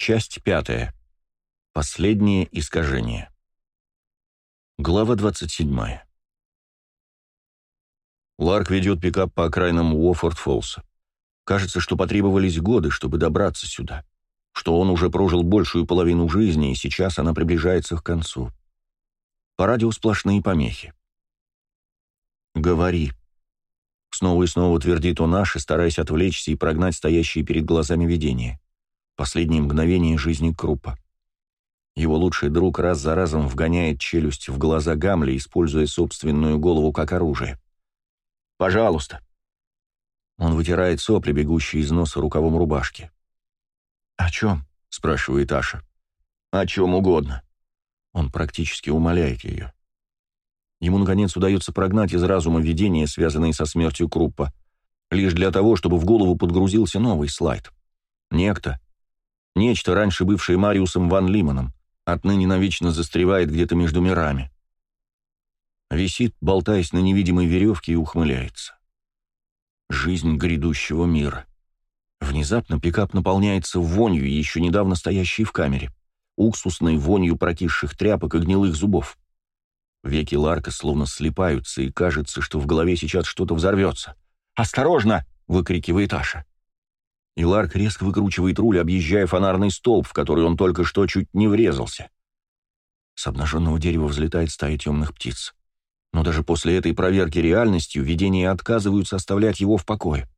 Часть пятая. Последнее искажение. Глава 27. Ларк ведет пикап по окраинам Уофорд-Фоллса. Кажется, что потребовались годы, чтобы добраться сюда, что он уже прожил большую половину жизни, и сейчас она приближается к концу. По радио сплошные помехи. «Говори», — снова и снова твердит он Аше, стараясь отвлечься и прогнать стоящие перед глазами видения. Последние мгновения жизни Крупа. Его лучший друг раз за разом вгоняет челюсть в глаза Гамли, используя собственную голову как оружие. «Пожалуйста». Он вытирает сопли, бегущие из носа рукавом рубашки. «О чем?» — спрашивает Аша. «О чем угодно». Он практически умоляет ее. Ему, наконец, удается прогнать из разума видения, связанные со смертью Круппа, лишь для того, чтобы в голову подгрузился новый слайд. Некто, Нечто, раньше бывшее Мариусом Ван Лиманом, отныне навечно застревает где-то между мирами. Висит, болтаясь на невидимой веревке, и ухмыляется. Жизнь грядущего мира. Внезапно пикап наполняется вонью, еще недавно стоящей в камере, уксусной вонью прокисших тряпок и гнилых зубов. Веки Ларка словно слипаются, и кажется, что в голове сейчас что-то взорвется. «Осторожно!» — выкрикивает Аша и Ларк резко выкручивает руль, объезжая фонарный столб, в который он только что чуть не врезался. С обнаженного дерева взлетает стая темных птиц. Но даже после этой проверки реальностью видения отказываются оставлять его в покое.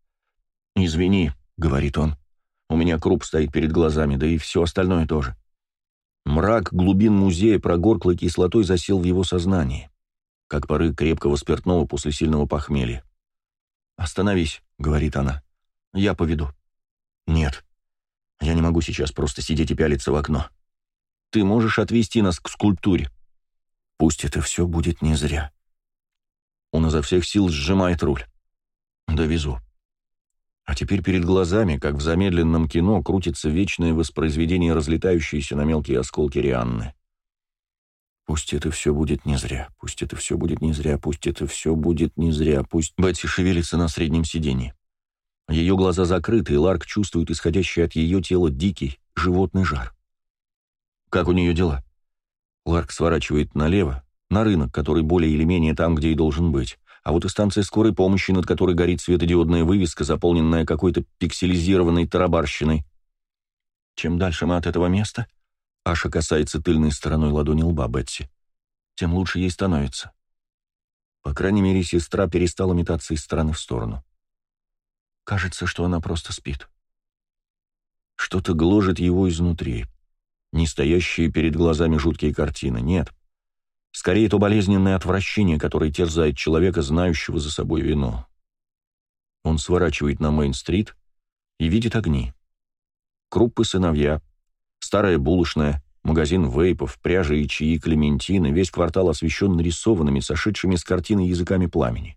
«Извини», — говорит он, — «у меня круп стоит перед глазами, да и все остальное тоже». Мрак глубин музея прогорклой кислотой засел в его сознании, как поры крепкого спиртного после сильного похмелья. «Остановись», — говорит она, — «я поведу». «Нет. Я не могу сейчас просто сидеть и пялиться в окно. Ты можешь отвезти нас к скульптуре. Пусть это все будет не зря». Он изо всех сил сжимает руль. «Довезу». А теперь перед глазами, как в замедленном кино, крутится вечное воспроизведение разлетающейся на мелкие осколки Рианны. Пусть это все будет не зря, пусть это все будет не зря, пусть это все будет не зря, пусть Бетси шевелится на среднем сиденье. Ее глаза закрыты, и Ларк чувствует исходящий от ее тела дикий, животный жар. Как у нее дела? Ларк сворачивает налево, на рынок, который более или менее там, где и должен быть. А вот и станция скорой помощи, над которой горит светодиодная вывеска, заполненная какой-то пикселизированной тарабарщиной. Чем дальше мы от этого места, Аша касается тыльной стороной ладони лба Бетси, тем лучше ей становится. По крайней мере, сестра перестала метаться из стороны в сторону. Кажется, что она просто спит. Что-то гложет его изнутри. Не стоящие перед глазами жуткие картины, нет. Скорее, то болезненное отвращение, которое терзает человека, знающего за собой вину. Он сворачивает на Мейн-стрит и видит огни. Круппы сыновья, старая булочная, магазин вейпов, пряжи и чаи Клементины, весь квартал освещен нарисованными, сошедшими с картины языками пламени.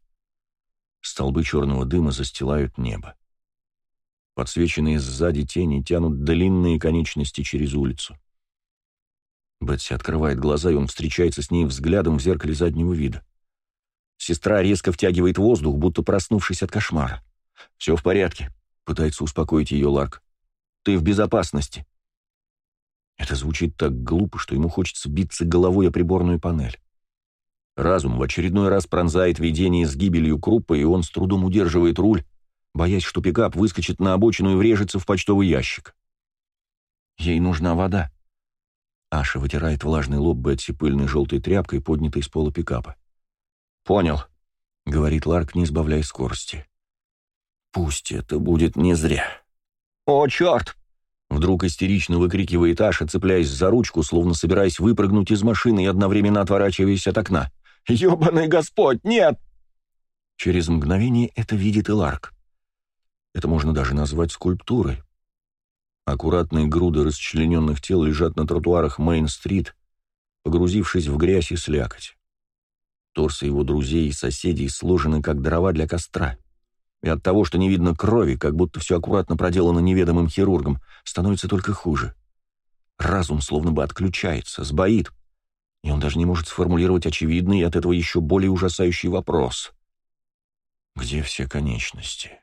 Столбы черного дыма застилают небо. Подсвеченные сзади тени тянут длинные конечности через улицу. Бетси открывает глаза, и он встречается с ней взглядом в зеркале заднего вида. Сестра резко втягивает воздух, будто проснувшись от кошмара. «Все в порядке», — пытается успокоить ее Ларк. «Ты в безопасности». Это звучит так глупо, что ему хочется биться головой о приборную панель. Разум в очередной раз пронзает видение с гибелью Круппа, и он с трудом удерживает руль, боясь, что пикап выскочит на обочину и врежется в почтовый ящик. Ей нужна вода. Аша вытирает влажный лоб Бетси пыльной желтой тряпкой, поднятой с пола пикапа. «Понял», — говорит Ларк, не сбавляя скорости. «Пусть это будет не зря». «О, черт!» Вдруг истерично выкрикивает Аша, цепляясь за ручку, словно собираясь выпрыгнуть из машины и одновременно отворачиваясь от окна. «Ебаный Господь, нет!» Через мгновение это видит и Ларк. Это можно даже назвать скульптурой. Аккуратные груды расчлененных тел лежат на тротуарах Мейн-стрит, погрузившись в грязь и слякоть. Торсы его друзей и соседей сложены, как дрова для костра. И от того, что не видно крови, как будто все аккуратно проделано неведомым хирургом, становится только хуже. Разум словно бы отключается, сбоит, и он даже не может сформулировать очевидный и от этого еще более ужасающий вопрос. Где все конечности?